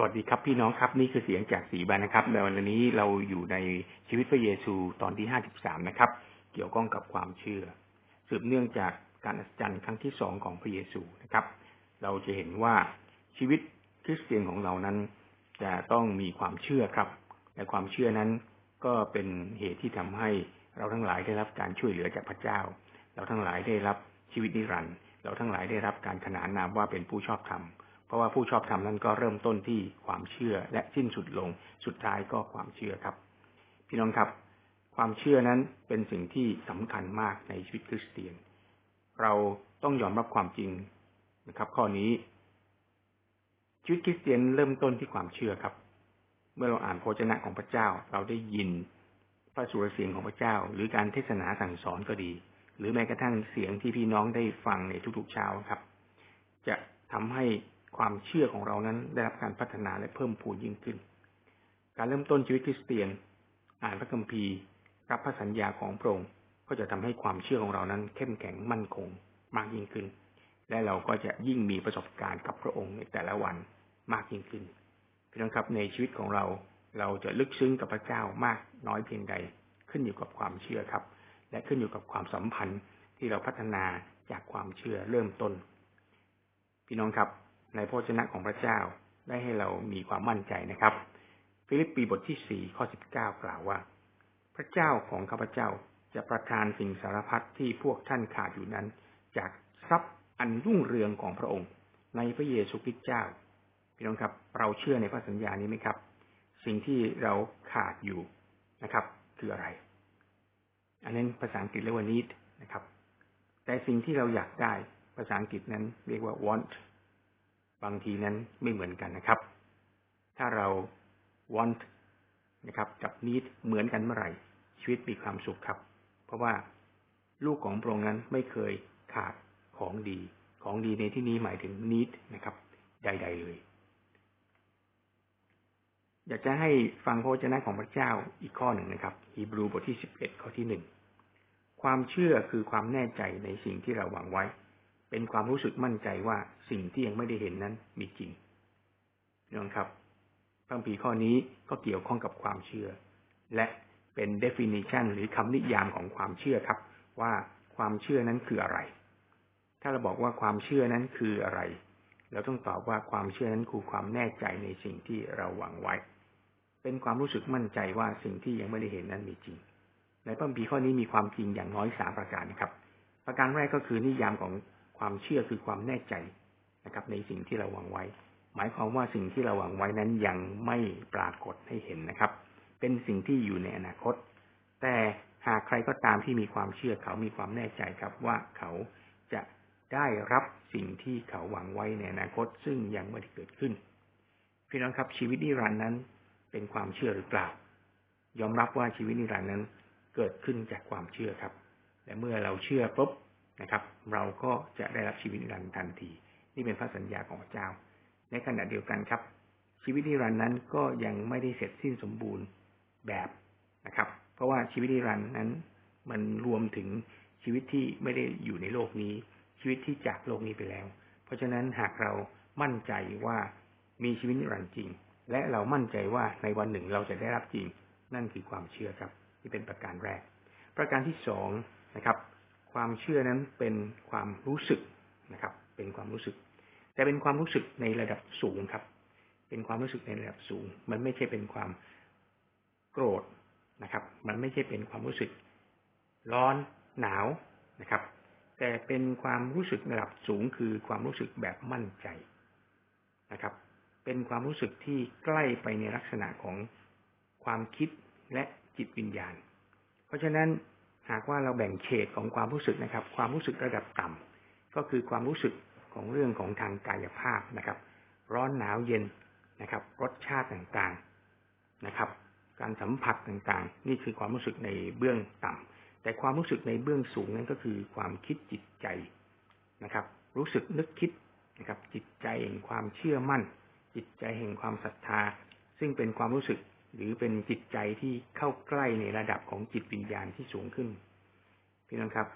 สวัสดีครับพี่น้องครับนี่คือเสียงจากสีบานนะครับในวันนี้เราอยู่ในชีวิตพระเยซูตอนที่ห้าสิบสามนะครับ เกี่ยวข้องกับความเชื่อ สืบเนื่องจากการอัศจรรย์ครั้งที่สองของพระเยซูนะครับ เราจะเห็นว่าชีวิตคริสเตียนของเรานั้น จะต้องมีความเชื่อครับและความเชื่อนั้นก็เป็นเหตุที่ทำให้เราทั้งหลายได้รับการช่วยเหลือจากพระเจ้า เราทั้งหลายได้รับชีวิตนิรันดร์เราทั้งหลายได้รับการขนานนามว่าเป็นผู้ชอบธรรม เพราะว่าผู้ชอบธรรมนั้นก็เริ่มต้นที่ความเชื่อและสิ้นสุดลง สุดท้ายก็ความเชื่อครับ พี่น้องครับ ความเชื่อนั้นเป็นสิ่งที่สำคัญมากในชีวิตคริสเตียน เราต้องยอมรับความจริงนะครับ ข้อนี้ ชีวิตคริสเตียนเริ่มต้นที่ความเชื่อครับ เมื่อเราอ่านพระเจ้าของพระเจ้า เราได้ยินพระสุรเสียงของพระเจ้า หรือการเทศนาสั่งสอนก็ดี หรือแม้กระทั่งเสียงที่พี่น้องได้ฟังในทุกๆเช้าครับ จะทำให้ ความเชื่อของเรานั้นได้รับการพัฒนาและเพิ่มพูนยิ่งขึ้น การเริ่มต้นชีวิตคริสเตียน อ่านพระคัมภีร์ รับพระสัญญาของพระองค์ก็จะทำให้ความเชื่อของเรานั้น เข้มแข็งมั่นคงมากยิ่งขึ้น และเราก็จะยิ่งมีประสบการณ์กับพระองค์ในแต่ละวันมากยิ่งขึ้นพี่น้องครับในชีวิตของเราเราจะลึกซึ้งกับพระเจ้ามากน้อยเพียงใด ขึ้นอยู่กับความเชื่อครับ และขึ้นอยู่กับความสัมพันธ์ที่เราพัฒนาจากความเชื่อเริ่มต้น พี่น้องครับ ในพระวจนะของพระเจ้าได้ให้เรามีความมั่นใจนะครับ ฟิลิปปีบทที่สี่ข้อสิบเก้ากล่าวว่า พระเจ้าของข้าพเจ้าจะประทานสิ่งสารพัดที่พวกท่านขาดอยู่นั้น จากทรัพย์อันรุ่งเรืองของพระองค์ ในพระเยซูคริสต์เจ้าพี่น้องครับ เราเชื่อในพระสัญญานี้ไหมครับ สิ่งที่เราขาดอยู่นะครับ คืออะไร อันนั้นภาษาอังกฤษเรียกว่า need นะครับ แต่สิ่งที่เราอยากได้ภาษาอังกฤษนั้นเรียกว่า want บางทีนั้นไม่เหมือนกันนะครับ ถ้าเรา want นะครับ กับ need เหมือนกันเมื่อไหร่ ชีวิตมีความสุขครับ เพราะว่าลูกของพระองค์นั้นไม่เคยขาดของดี ของดีในที่นี้หมายถึง need นะครับ ใด ๆ เลย อยากจะให้ฟังพระเจ้าของพระเจ้าอีกข้อหนึ่งนะครับฮีบรูบทที่สิบเอ็ดข้อที่หนึ่งความเชื่อคือความแน่ใจในสิ่งที่เราหวังไว้ เป็นความรู้สึกมั่นใจว่าสิ่งที่ยังไม่ได้เห็นนั้นมีจริงน้องครับพระคัมภีข้อนี้ก็เกี่ยวข้องกับความเชื่อ และเป็น definition หรือคำนิยามของความเชื่อครับ ว่าความเชื่อนั้นคืออะไร ถ้าเราบอกว่าความเชื่อนั้นคืออะไร เราต้องตอบว่าความเชื่อนั้นคือความแน่ใจในสิ่งที่เราหวังไว้ เป็นความรู้สึกมั่นใจว่าสิ่งที่ยังไม่ได้เห็นนั้นมีจริง ในพระคัมภีข้อนี้มีความจริงอย่างน้อยสามประการครับ ประการแรกก็คือนิยามของ ความเชื่อคือความแน่ใจนะครับ ในสิ่งที่เราหวังไว้ หมายความว่าสิ่งที่เราหวังไว้นั้นยังไม่ปรากฏให้เห็นนะครับ เป็นสิ่งที่อยู่ในอนาคต แต่หากใครก็ตามที่มีความเชื่อเขามีความแน่ใจครับว่าเขาจะได้รับสิ่งที่เขาหวังไว้ในอนาคต ซึ่งยังไม่ได้เกิดขึ้น พี่น้องครับชีวิตนิรันดร์นั้นเป็นความเชื่อหรือเปล่า ยอมรับว่าชีวิตนิรันดร์นั้นเกิดขึ้นจากความเชื่อครับ และเมื่อเราเชื่อปุ๊บ นะครับ เราก็จะได้รับชีวิตนิรันดร์ทันที นี่เป็นพระสัญญาของพระเจ้า ในขณะเดียวกันครับ ชีวิตนิรันดร์นั้นก็ยังไม่ได้เสร็จสิ้นสมบูรณ์แบบนะครับ เพราะว่าชีวิตนิรันดร์นั้นมันรวมถึงชีวิตที่ไม่ได้อยู่ในโลกนี้ ชีวิตที่จากโลกนี้ไปแล้ว เพราะฉะนั้นหากเรามั่นใจว่ามีชีวิตนิรันดร์จริง และเรามั่นใจว่าในวันหนึ่งเราจะได้รับจริง นั่นคือความเชื่อครับ ที่เป็นประการแรก ประการที่สองนะครับ ความเชื่อนั้นเป็นความรู้สึกนะครับ เป็นความรู้สึก แต่เป็นความรู้สึกในระดับสูงครับ เป็นความรู้สึกในระดับสูง มันไม่ใช่เป็นความโกรธนะครับ มันไม่ใช่เป็นความรู้สึกร้อนหนาวนะครับ แต่เป็นความรู้สึกระดับสูงคือความรู้สึกแบบมั่นใจนะครับ เป็นความรู้สึกที่ใกล้ไปในลักษณะของความคิดและจิตวิญญาณ เพราะฉะนั้น หากว่าเราแบ่งเฉดของความรู้สึกนะครับ ความรู้สึกระดับต่ำก็คือความรู้สึกของเรื่องของทางกายภาพนะครับ ร้อนหนาวเย็นนะครับ รสชาติต่างๆนะครับ การสัมผัสต่างๆ นี่คือความรู้สึกในเบื้องต่ำแต่ความรู้สึกในเบื้องสูงนั้นก็คือความคิดจิตใจนะครับ รู้สึกนึกคิดนะครับ จิตใจแห่งความเชื่อมั่น จิตใจแห่งความศรัทธา ซึ่งเป็นความรู้สึก หรือเป็นจิตใจที่เข้าใกล้ในระดับของจิตวิญญาณที่สูงขึ้น พี่น้องครับ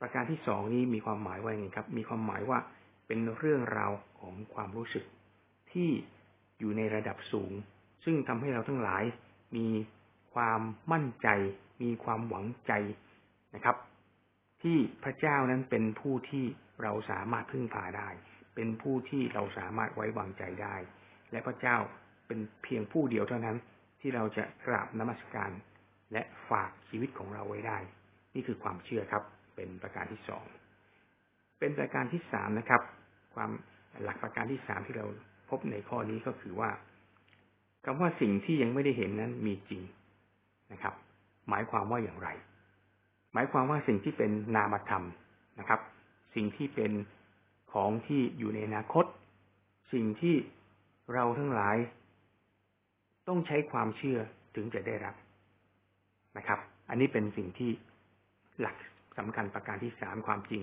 ประการที่สองนี้มีความหมายว่าอย่างไงครับ มีความหมายว่าเป็นเรื่องราวของความรู้สึกที่อยู่ในระดับสูง ซึ่งทำให้เราทั้งหลายมีความมั่นใจ มีความหวังใจนะครับ ที่พระเจ้านั้นเป็นผู้ที่เราสามารถพึ่งพาได้ เป็นผู้ที่เราสามารถไว้วางใจได้ และพระเจ้าเป็นเพียงผู้เดียวเท่านั้น ที่เราจะกราบนมัสการ และฝากชีวิตของเราไว้ได้ นี่คือความเชื่อครับ เป็นประการที่สองเป็นประการที่สามนะครับ ความหลักประการที่สามที่เราพบในข้อนี้ก็คือว่าคำว่าสิ่งที่ยังไม่ได้เห็นนั้นมีจริงนะครับ หมายความว่าอย่างไร หมายความว่าสิ่งที่เป็นนามธรรมนะครับ สิ่งที่เป็นของที่อยู่ในอนาคต สิ่งที่เราทั้งหลาย ต้องใช้ความเชื่อถึงจะได้รับนะครับ อันนี้เป็นสิ่งที่หลักสำคัญประการที่สามความจริง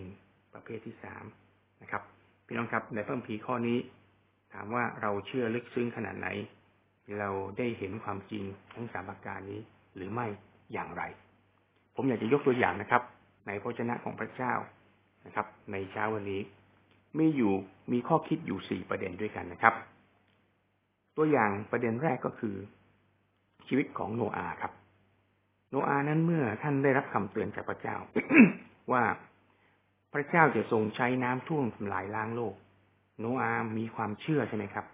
ประเภทที่สามนะครับ พี่น้องครับในเพิ่มพีข้อนี้ ถามว่าเราเชื่อลึกซึ้งขนาดไหน เราได้เห็นความจริงทั้งสามประการนี้หรือไม่อย่างไร ผมอยากจะยกตัวอย่างนะครับ ในพระชนะของพระเจ้านะครับ ในเช้าวันนี้ มีอยู่มีข้อคิดอยู่สี่ประเด็นด้วยกันนะครับ ตัวอย่างประเด็นแรกก็คือ ชีวิตของโนอาครับ โนอานั้นเมื่อท่านได้รับคำเตือนจากพระเจ้า ว่าพระเจ้าจะทรงใช้น้ำท่วมทำลายล้างโลก โนอามีความเชื่อใช่ไหมครับ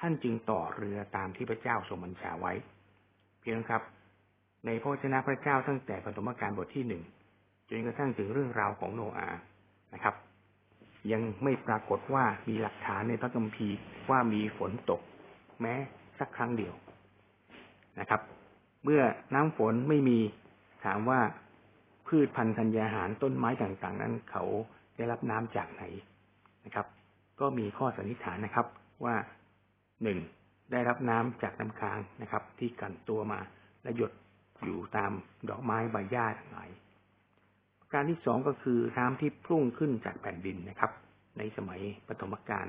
ท่านจึงต่อเรือตามที่พระเจ้าทรงบัญชาไว้ เพียงครับ ในพระชนะพระเจ้าตั้งแต่ปฐมกาลบทที่หนึ่งจนกระทั่งถึงเรื่องราวของโนอานะครับ ยังไม่ปรากฏว่ามีหลักฐานในพระคัมภีร์ว่ามีฝนตก แม้สักครั้งเดียวนะครับ เมื่อน้ำฝนไม่มีถามว่าพืชพันธุ์ธัญญาหารต้นไม้ต่างๆ นั้น เขาได้รับน้ำจากไหนนะครับ ก็มีข้อสันนิษฐานนะครับว่าหนึ่งได้รับน้ำจากน้ำค้างนะครับ ที่กันตัวมาและหยดอยู่ตามดอกไม้ใบหญ้าทั้งหลายการที่สองก็คือน้ำที่พุ่งขึ้นจากแผ่นดินนะครับ ในสมัยปฐมกาล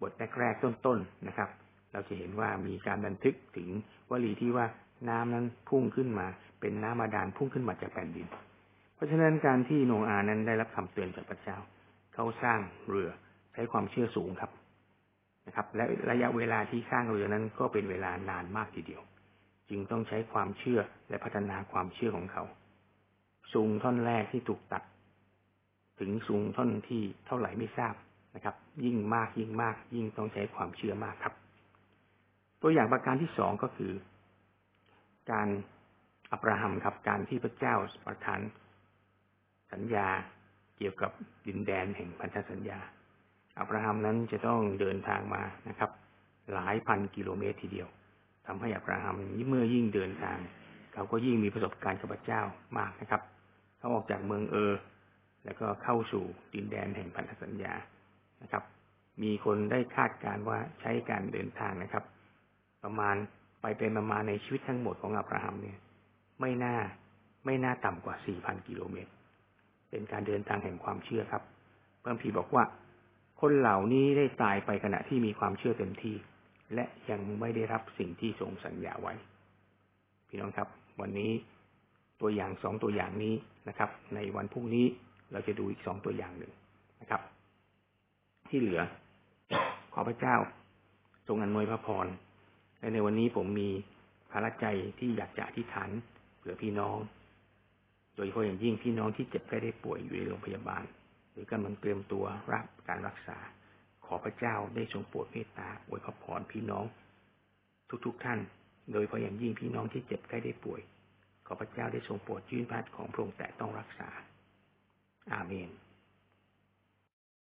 บทแรกๆต้นๆนนะครับ เราจะเห็นว่ามีการบันทึกถึงวลีที่ว่าน้ำนั้นพุ่งขึ้นมา เป็นน้ำมาดานพุ่งขึ้นมาจากแผ่นดิน เพราะฉะนั้นการที่โนอานั้นได้รับคำเตือนจากพระเจ้า เขาสร้างเรือใช้ความเชื่อสูงครับนะครับ และระยะเวลาที่สร้างเรือนั้นก็เป็นเวลานานมากทีเดียว จึงต้องใช้ความเชื่อและพัฒนาความเชื่อของเขาสูงท่อนแรกที่ถูกตัด ถึงสูงท่อนที่เท่าไหร่ไม่ทราบนะครับ ยิ่งมากยิ่งมาก ยิ่งต้องใช้ความเชื่อมากครับ ตัวอย่างประการที่สองก็คือ การอับราฮัมครับ การที่พระเจ้าประทานสัญญาเกี่ยวกับดินแดนแห่งพันธสัญญา อับราฮัมนั้นจะต้องเดินทางมานะครับ หลายพันกิโลเมตรทีเดียวทำให้อับราฮัมเมื่อยิ่งเดินทาง เขาก็ยิ่งมีประสบการณ์กับพระเจ้ามากนะครับ เขาออกจากเมืองเออ แล้วก็เข้าสู่ดินแดนแห่งพันธสัญญานะครับ มีคนได้คาดการว่าใช้การเดินทางนะครับ ประมาณไปเป็นประมาณในชีวิตทั้งหมดของอับราฮัมเนี่ย ไม่น่าไม่น่าต่ำกว่า4,000กิโลเมตร เป็นการเดินทางแห่งความเชื่อครับพระพีบอกว่า คนเหล่านี้ได้ตายไปขณะที่มีความเชื่อเต็มที่ และยังไม่ได้รับสิ่งที่ทรงสัญญาไว้ พี่น้องครับ วันนี้ตัวอย่างสองตัวอย่างนี้นะครับ ในวันพรุ่งนี้เราจะดูอีกสองตัวอย่างหนึ่งนะครับ ที่เหลือ ขอพระเจ้าทรงอนวยพระพร และในวันนี้ผมมีภาระใจที่อยากจะอธิษฐานเผื่อพี่น้อง โดยเฉพาะอย่างยิ่งพี่น้องที่เจ็บแค่ได้ป่วยอยู่ในโรงพยาบาล หรือกำลังเตรียมตัวรับการรักษา ขอพระเจ้าได้ทรงโปรดเมตตาอวยพระพรพี่น้อง ทุกๆทท่าน โดยเฉพาะอย่างยิ่งพี่น้องที่เจ็บแค่ได้ป่วย ขอพระเจ้าได้ทรงโปรดยื่นพระของพระองค์แต่ต้องรักษา อาเมน